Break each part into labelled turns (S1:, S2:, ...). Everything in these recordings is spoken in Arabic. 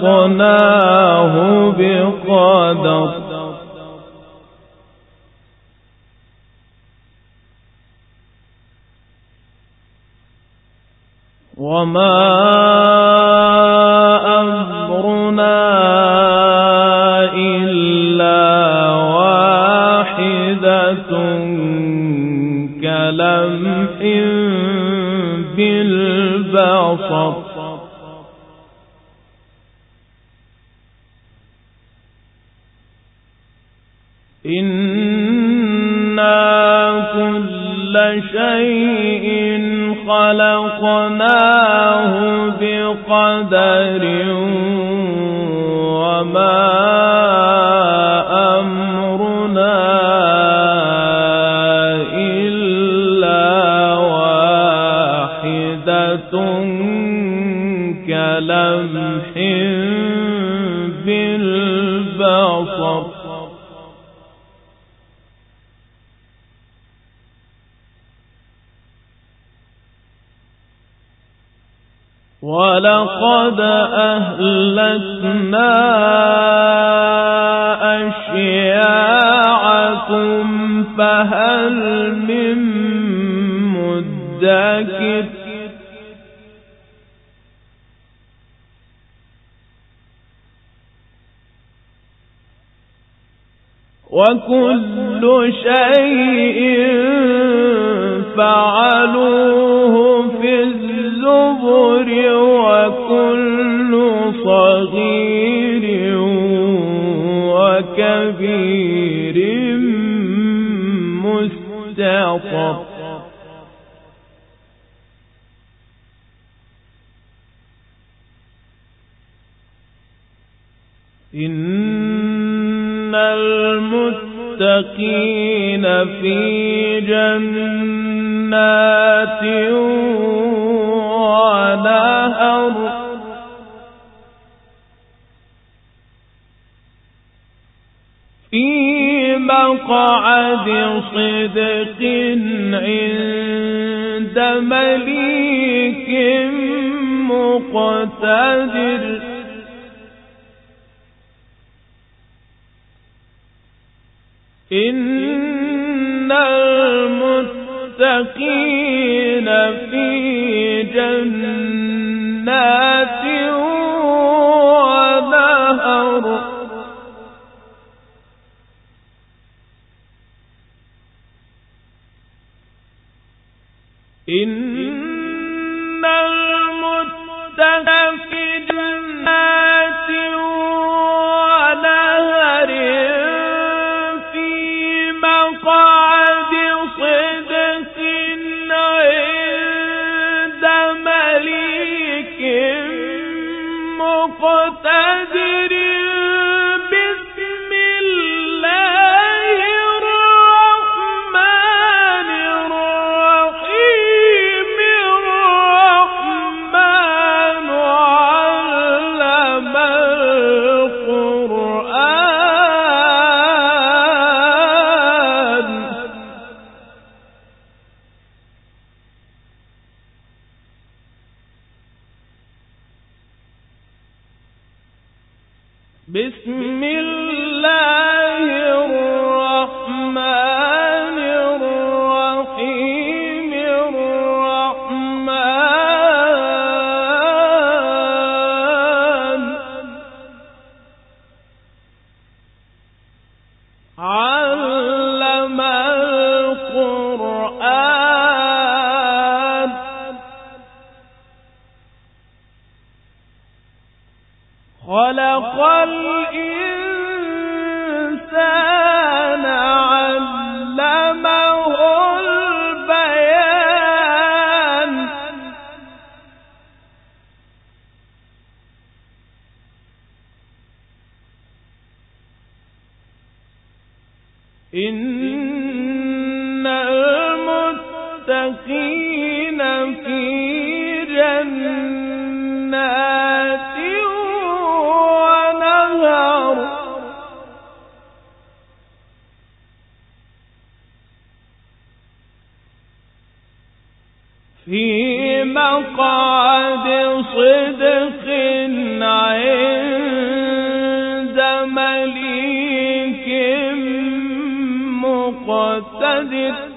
S1: خلقناه بقدر. وما ولقد أهلكنا أشياعكم فهل من مدكر؟ وكل شيء فعلوه في الزبر وكل صغير وكبير مستطر إن المتقين في جنات ونهر في مقعد صدق عند مليك مقتدر. إن المتقين في جنات ونهر إن مقعد صدق عند مليك مقتدر.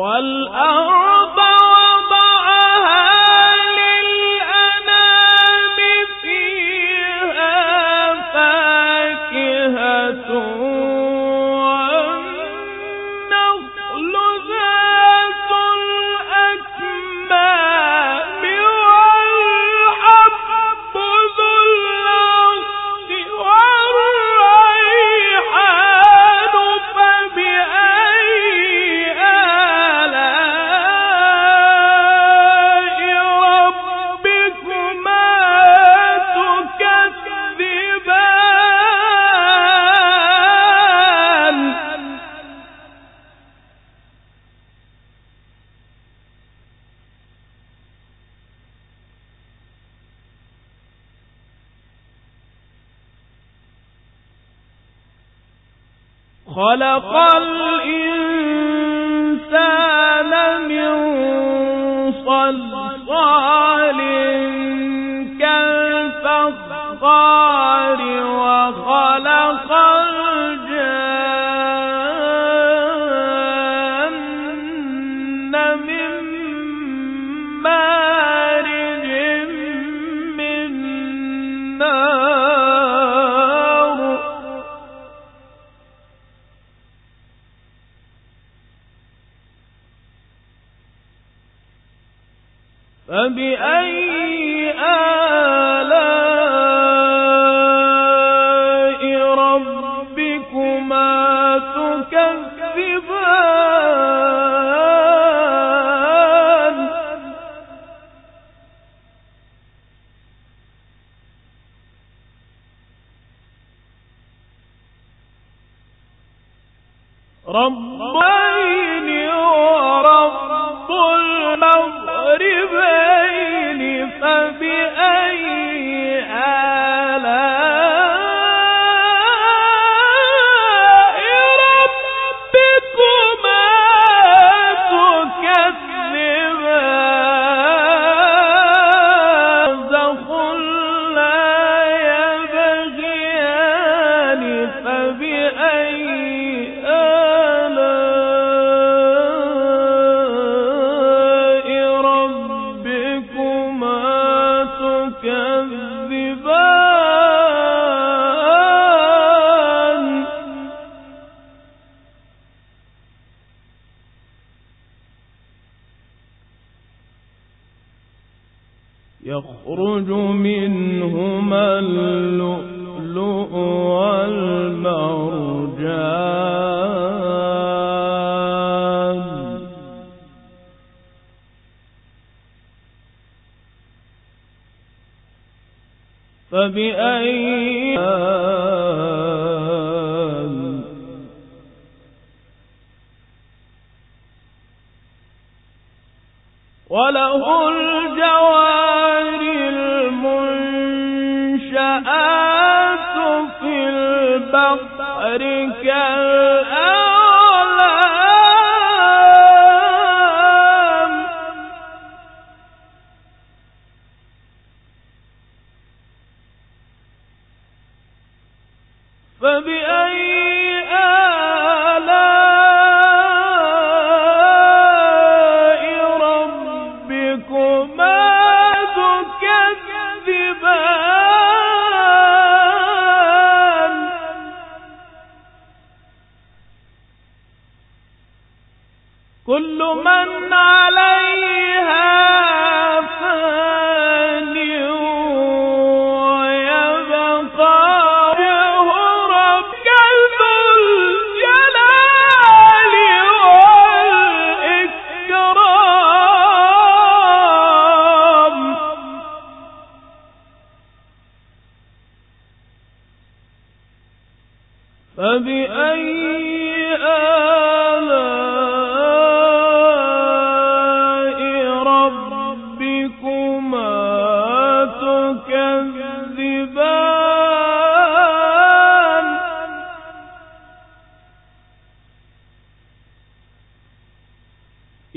S1: والأرض خلق الإنسان من صلصال كالفخار وخلق رب فبأي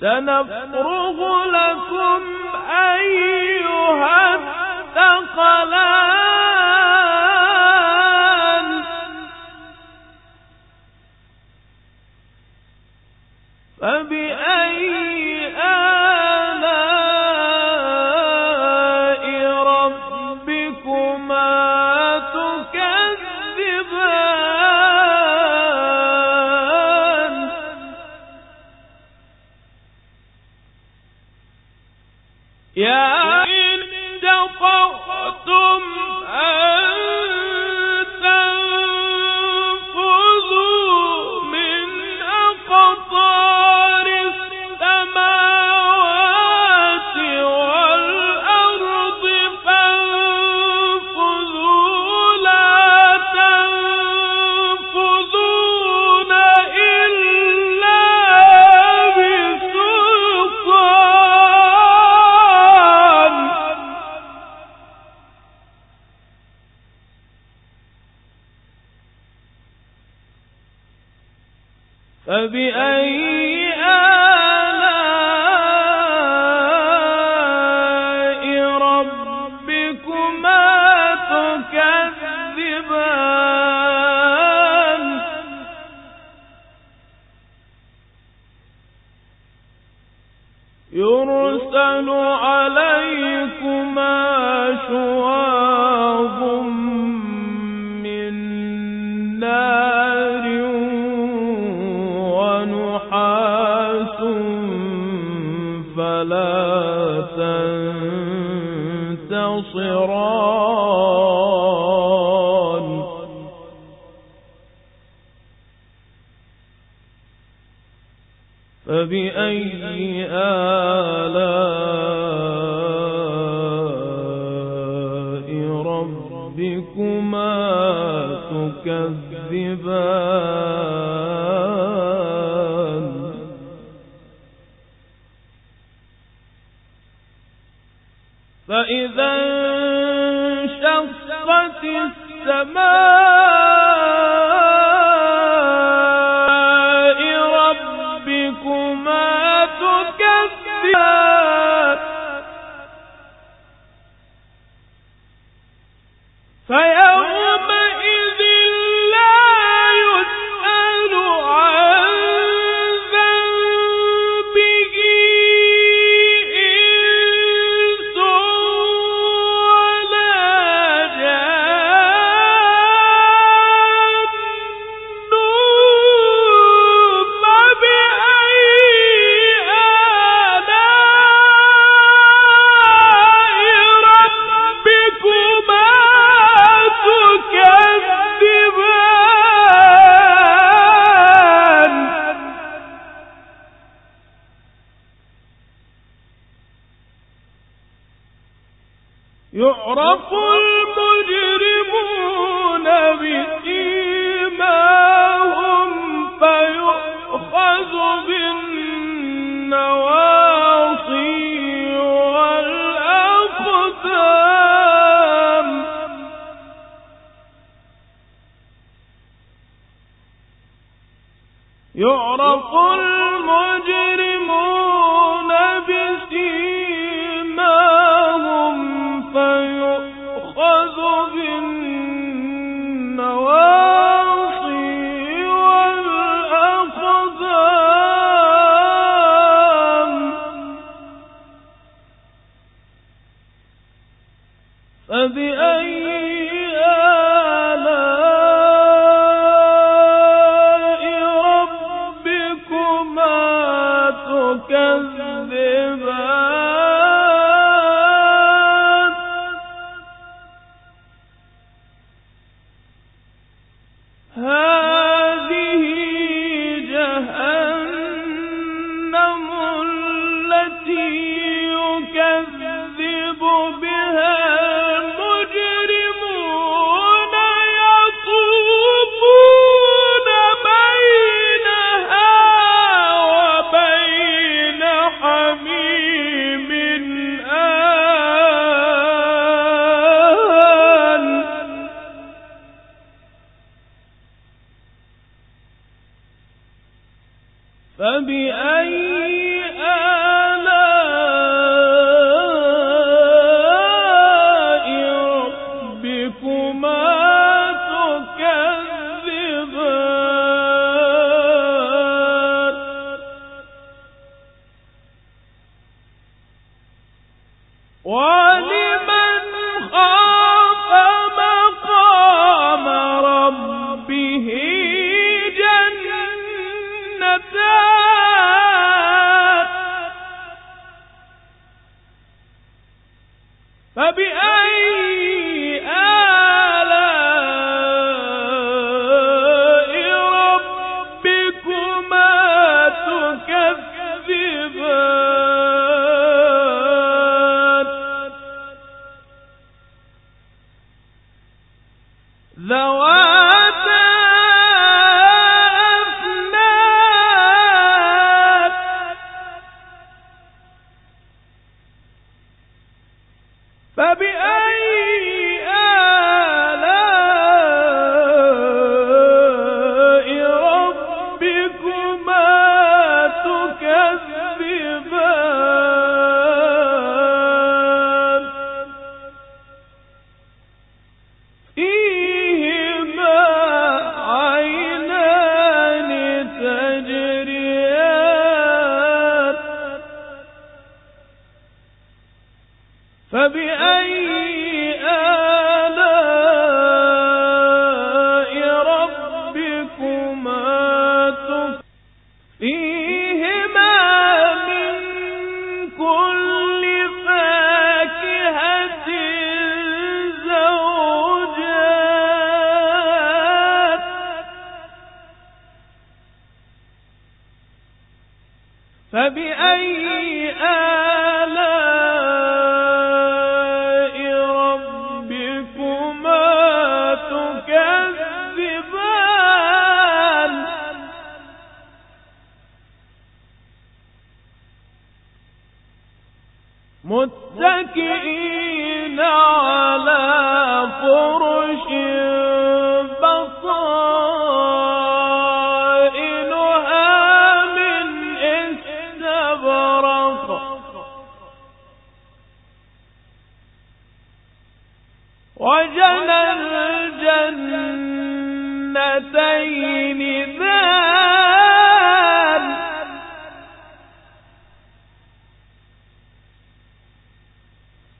S1: سنفرغ لكم أيها الثقلان. فبأي يرسل فبأي آلاء ربكما تكذبان؟ فيهما فبأي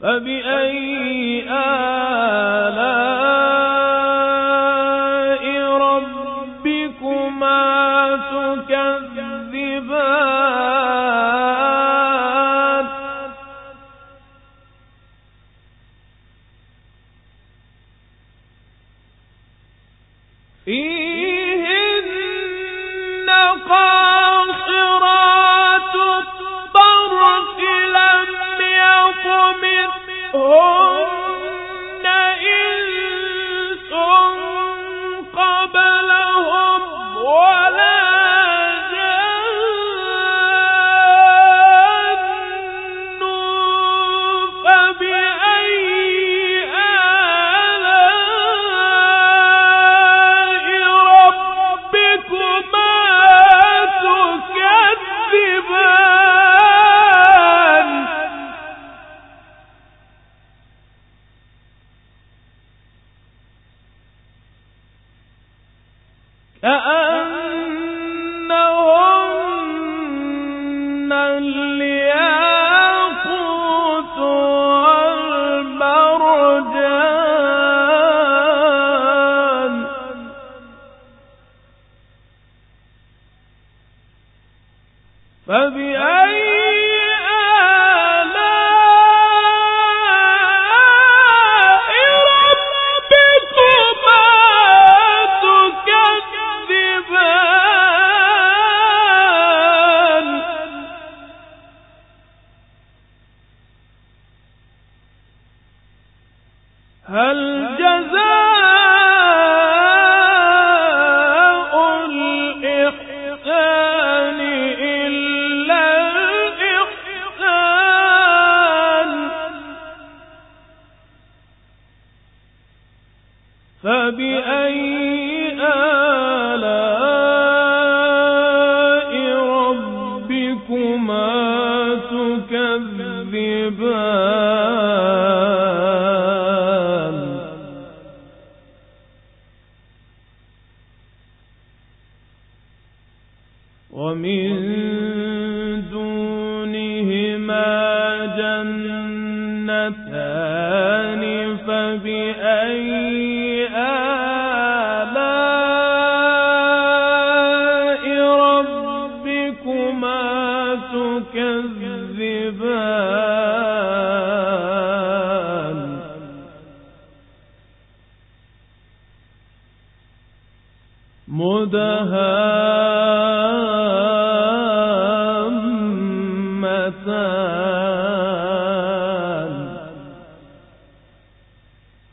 S1: فبأي آلاء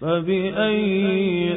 S1: فبأي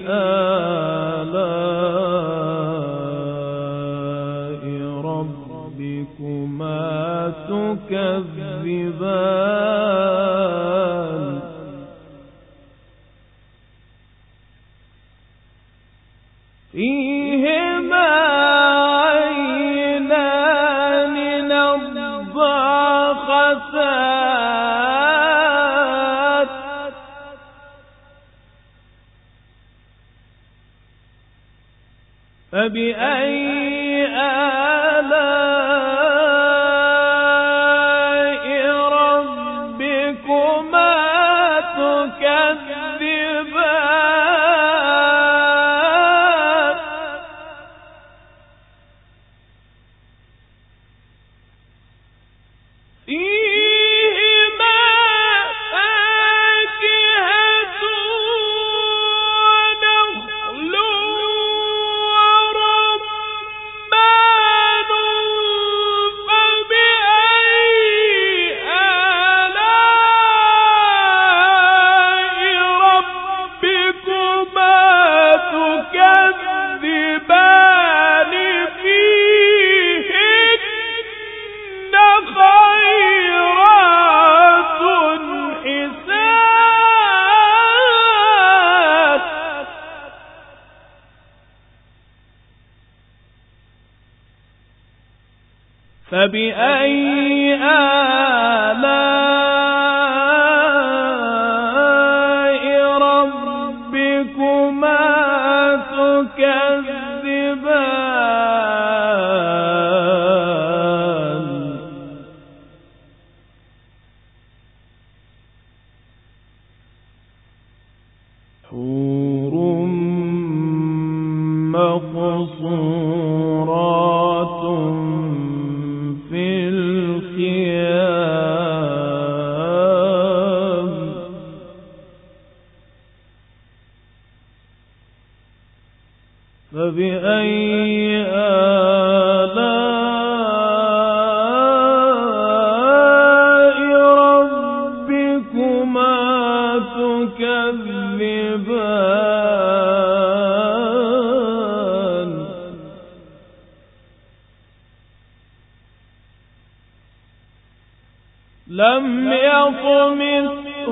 S1: لم يطمثهن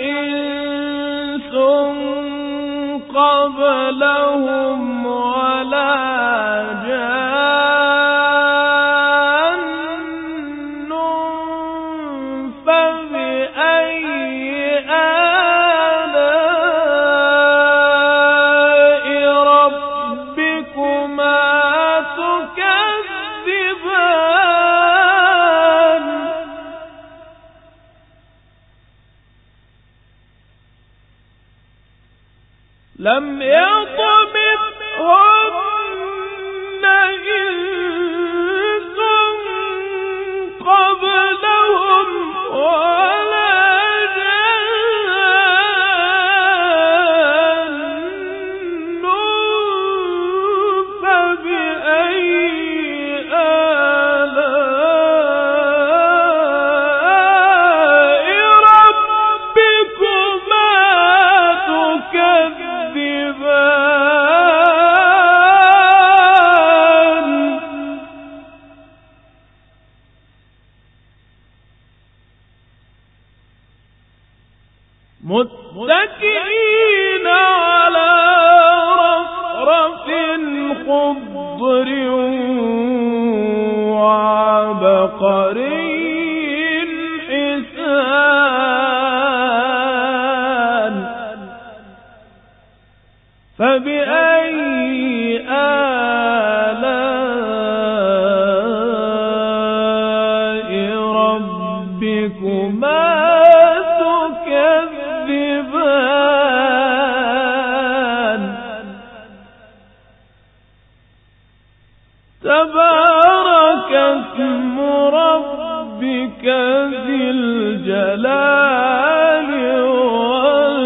S1: إنس قبلهم تبارك اسم ربك ذي الجلال والإكرام.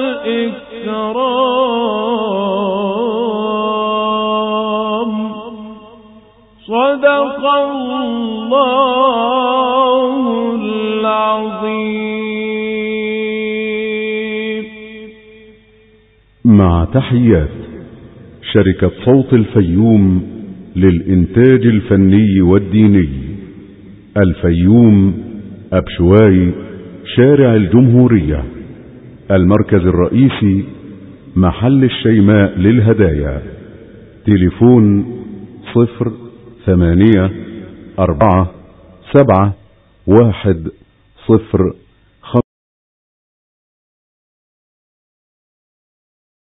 S1: صدق الله العظيم.
S2: مع تحيات شركة صوت الفيوم للإنتاج الفني والديني. الفيوم أبشواي شارع الجمهورية. المركز الرئيسي محل الشيماء للهدايا. تليفون صفر ثمانية أربعة سبعة واحد صفر